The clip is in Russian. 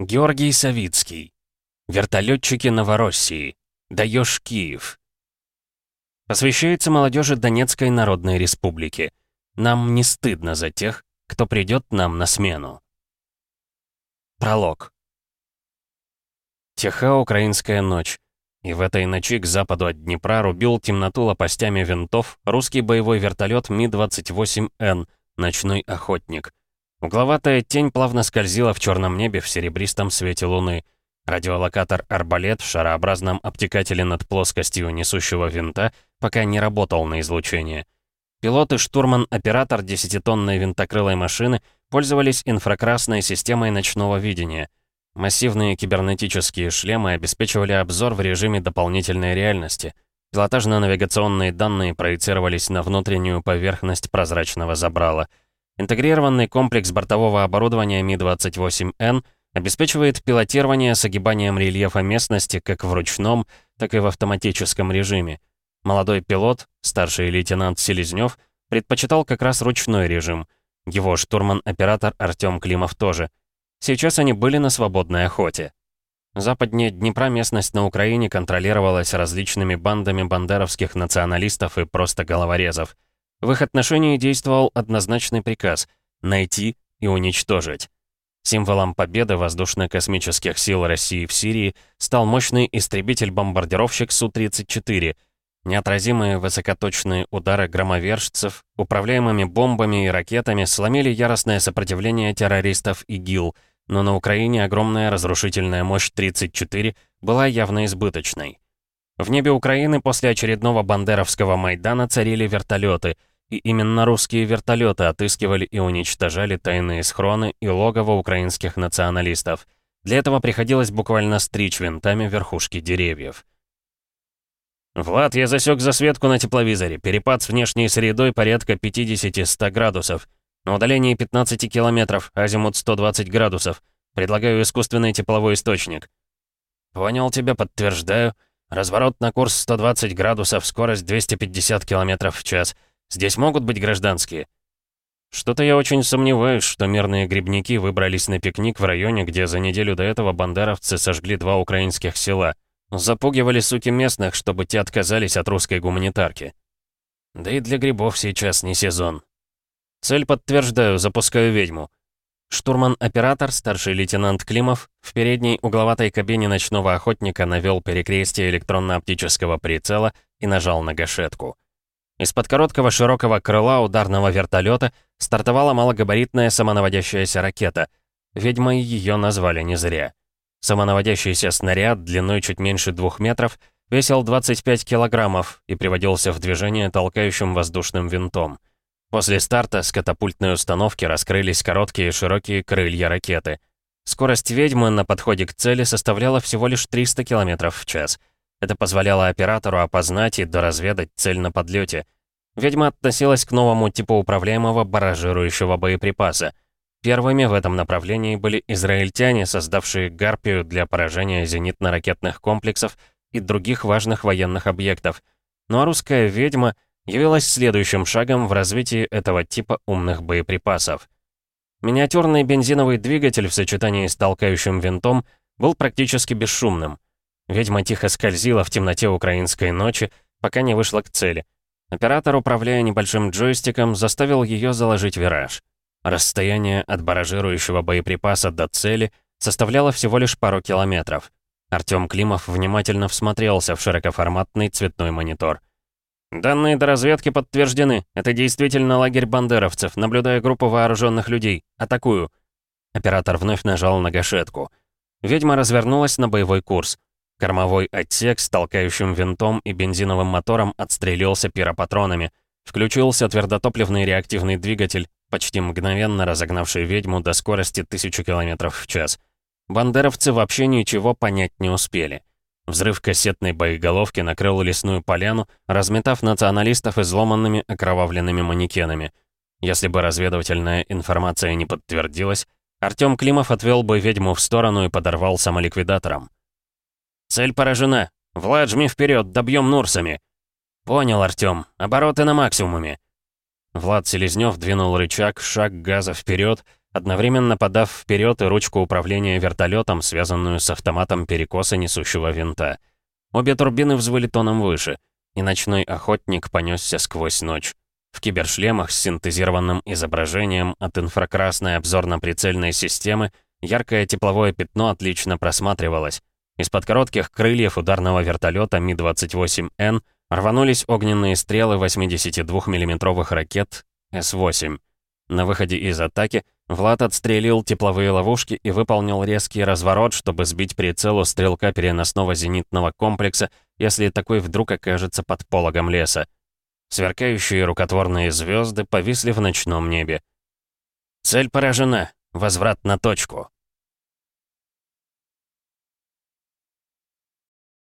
Георгий Савицкий. Вертолетчики Новороссии. Даешь Киев. Посвящается молодежи Донецкой Народной Республики. Нам не стыдно за тех, кто придет нам на смену. Пролог. Тиха украинская ночь. И в этой ночи к западу от Днепра рубил темноту лопастями винтов русский боевой вертолет Ми-28Н, ночной охотник. Угловатая тень плавно скользила в черном небе в серебристом свете луны. Радиолокатор «Арбалет» в шарообразном обтекателе над плоскостью несущего винта пока не работал на излучение. Пилот и штурман-оператор десятитонной винтокрылой машины пользовались инфракрасной системой ночного видения. Массивные кибернетические шлемы обеспечивали обзор в режиме дополнительной реальности. Пилотажно-навигационные данные проецировались на внутреннюю поверхность прозрачного забрала — Интегрированный комплекс бортового оборудования Ми-28Н обеспечивает пилотирование с огибанием рельефа местности как в ручном, так и в автоматическом режиме. Молодой пилот, старший лейтенант Селезнёв, предпочитал как раз ручной режим. Его штурман-оператор Артём Климов тоже. Сейчас они были на свободной охоте. Западнее Днепра местность на Украине контролировалась различными бандами бандеровских националистов и просто головорезов. В их отношении действовал однозначный приказ — найти и уничтожить. Символом победы воздушно-космических сил России в Сирии стал мощный истребитель-бомбардировщик Су-34. Неотразимые высокоточные удары громовержцев, управляемыми бомбами и ракетами, сломили яростное сопротивление террористов ИГИЛ, но на Украине огромная разрушительная мощь 34 была явно избыточной. В небе Украины после очередного бандеровского Майдана царили вертолеты — и именно русские вертолеты отыскивали и уничтожали тайные схроны и логово украинских националистов. Для этого приходилось буквально стричь винтами верхушки деревьев. «Влад, я засек засветку на тепловизоре. Перепад с внешней средой порядка 50-100 градусов. На удалении 15 километров, азимут 120 градусов. Предлагаю искусственный тепловой источник». «Понял тебя, подтверждаю. Разворот на курс 120 градусов, скорость 250 километров в час». Здесь могут быть гражданские?» Что-то я очень сомневаюсь, что мирные грибники выбрались на пикник в районе, где за неделю до этого бандеровцы сожгли два украинских села. Запугивали суки местных, чтобы те отказались от русской гуманитарки. Да и для грибов сейчас не сезон. Цель подтверждаю, запускаю ведьму. Штурман-оператор, старший лейтенант Климов, в передней угловатой кабине ночного охотника навел перекрестие электронно-оптического прицела и нажал на гашетку. Из-под короткого широкого крыла ударного вертолета стартовала малогабаритная самонаводящаяся ракета. Ведьмой ее назвали не зря. Самонаводящийся снаряд длиной чуть меньше двух метров весил 25 килограммов и приводился в движение толкающим воздушным винтом. После старта с катапультной установки раскрылись короткие широкие крылья ракеты. Скорость ведьмы на подходе к цели составляла всего лишь 300 км в час — это позволяло оператору опознать и доразведать цель на подлете. Ведьма относилась к новому типу управляемого баражирующего боеприпаса. Первыми в этом направлении были израильтяне, создавшие «Гарпию» для поражения зенитно-ракетных комплексов и других важных военных объектов. Ну а русская «Ведьма» явилась следующим шагом в развитии этого типа умных боеприпасов. Миниатюрный бензиновый двигатель в сочетании с толкающим винтом был практически бесшумным. Ведьма тихо скользила в темноте украинской ночи, пока не вышла к цели. Оператор, управляя небольшим джойстиком, заставил ее заложить вираж. Расстояние от баражирующего боеприпаса до цели составляло всего лишь пару километров. Артём Климов внимательно всмотрелся в широкоформатный цветной монитор. «Данные до разведки подтверждены. Это действительно лагерь бандеровцев. Наблюдая группу вооруженных людей. Атакую». Оператор вновь нажал на гашетку. Ведьма развернулась на боевой курс. Кормовой отсек с толкающим винтом и бензиновым мотором отстрелился пиропатронами. Включился твердотопливный реактивный двигатель, почти мгновенно разогнавший ведьму до скорости 1000 км в час. Бандеровцы вообще ничего понять не успели. Взрыв кассетной боеголовки накрыл лесную поляну, разметав националистов изломанными окровавленными манекенами. Если бы разведывательная информация не подтвердилась, Артём Климов отвел бы ведьму в сторону и подорвал самоликвидатором. «Цель поражена. Влад, жми вперед, добьем Нурсами». «Понял, Артём. Обороты на максимуме». Влад Селезнёв двинул рычаг, шаг газа вперед, одновременно подав вперед и ручку управления вертолетом, связанную с автоматом перекоса несущего винта. Обе турбины взвыли тоном выше, и ночной охотник понесся сквозь ночь. В кибершлемах с синтезированным изображением от инфракрасной обзорно-прицельной системы яркое тепловое пятно отлично просматривалось. Из-под коротких крыльев ударного вертолета Ми-28Н рванулись огненные стрелы 82 миллиметровых ракет С-8. На выходе из атаки Влад отстрелил тепловые ловушки и выполнил резкий разворот, чтобы сбить прицел у стрелка переносного зенитного комплекса, если такой вдруг окажется под пологом леса. Сверкающие рукотворные звезды повисли в ночном небе. «Цель поражена. Возврат на точку»,